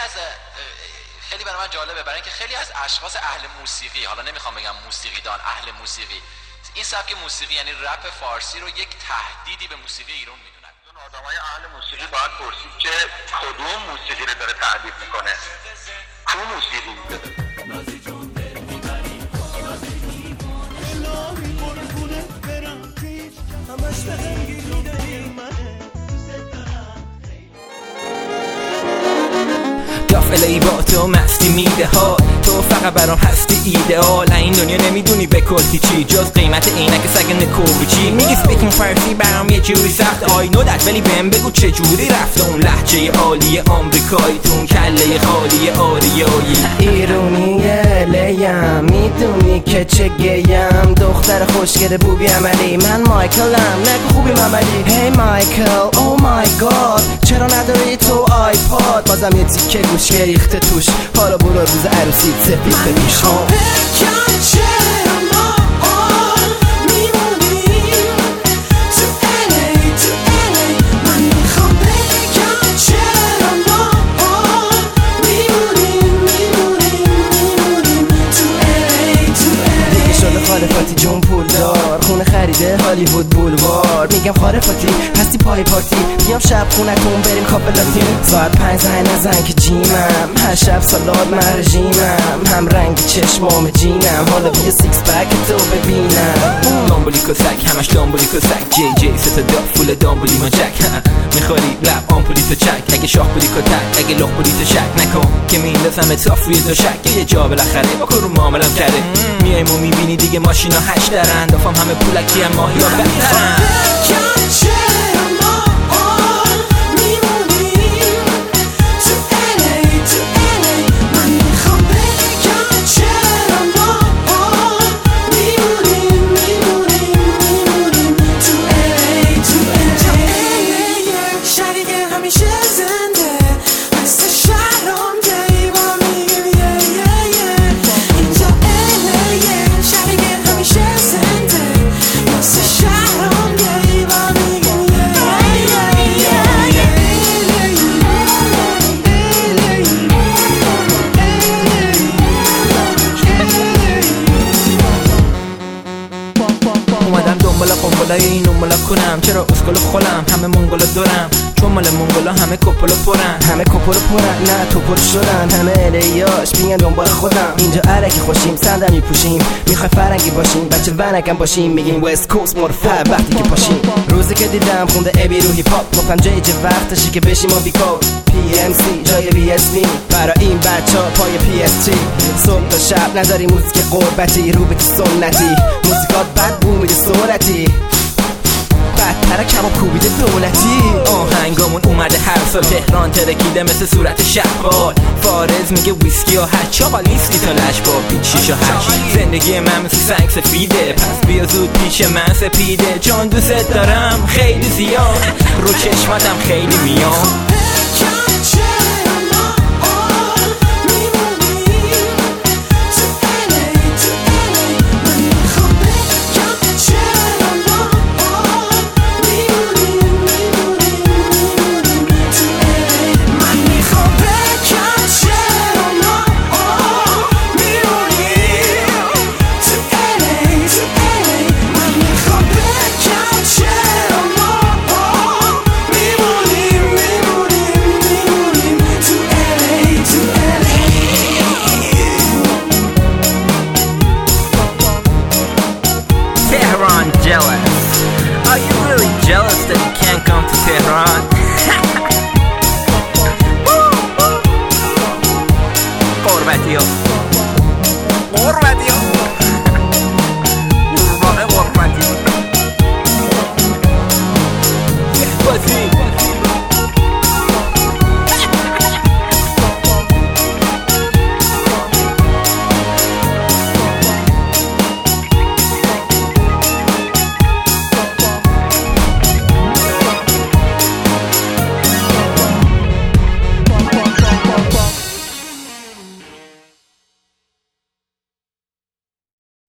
از خیلی برای من جالبه. برای اینکه خیلی از اشخاص اهل موسیقی حالا نمی‌خوام بگم موسیقیدان اهل موسیقی این سبک موسیقی یعنی رپ فارسی رو یک تهدیدی به موسیقی ایران می‌دونن. آدمای اهل موسیقی باید پرسید که کدوم موسیقی رو داره تهدید می‌کنه؟ کو موسیقی؟ ای با تو مستی میده ها. تو فقط برام هستی ایدئال این دنیا نمی‌دونی به کل هیچی جز قیمت عینک سگ نکوبچی میگی سپیکینگ فارسی برام یه جوری سخت. آی نو دت ولی بهم بگو چه جوری رفت اون لحجه عالی آمریکایی. تون کله خالی آریایی. ایرونیه لیم می‌دونی که چه گیم. دختر خوشگل بوبی عملی. من مایکلم نگو خوبی مملی هی مایکل او مای گاد چرا نداری تو آیپاد؟ بازم یه تیکه گوش ریخته توش. حالا برو روز عروسی سفید بپیش جون پول دار خونه خریده هالیوود بولوار. میگم خالفاتی هستی پای پارتی. بیام شب خونه کن بریم کاپلاتی. ساعت پنج زن نزن که جیمم. هر شب سالاد من رژیمم هم رنگ چشمام جینم. حالا بیا سیکس پک تو ببینم. دامبولی کسک همش دامبولی کسک. جی جی ستا دا فول دامبولی ما جک می‌خوری لب آمپولی تو چک. اگه شاه بودی کتک اگه لخ بودی تو شک نکن که میندازم اتاف روی دو شک. یه جا بالاخره با کرو معاملم کرده. میایم و می‌بینی دیگه ماشینا هش درن. دافم همه پولکی هم ماهی ها بهترن. قنبلای این اونبالا کنم. چرا اسکل خولم همه منگولا دورم. چون مال منگولا همه کپلو پرن. همه کپلو پرن. نه پر شدن. همه الیاش بیان دنبال خودم. اینجا عرکی خوشیم سندم میپوشیم. می‌خوای فرنگی باشیم بچه ونکم باشیم. میگیم وست کوست مرفع وقتی که پاشیم. روزی که دیدم خونده ابی رو هیپ هاپ گفتم جای جه که بشیم و بیکو پی ام سی جای بی اس بی برای این بچه ها پای پی اس تی صبح تا شب نداری موزیک قربتی رو به سنتی. موزیکات بد بو سرعتی. بدتر کم کوبیده دولتی آهنگامون اومده هر سال تهران ترکیده مثل صورت شهبال فارز میگه ویسکی و هچ آقا لیستی تا لش با بیت شیش و هشت. زندگی من مثل سنگ سفیده. پس بیا زود پیش من سپیده. چون دوست دارم خیلی زیاد. رو چشمتم خیلی میام jealous? Are you really jealous that you can't come to Tehran?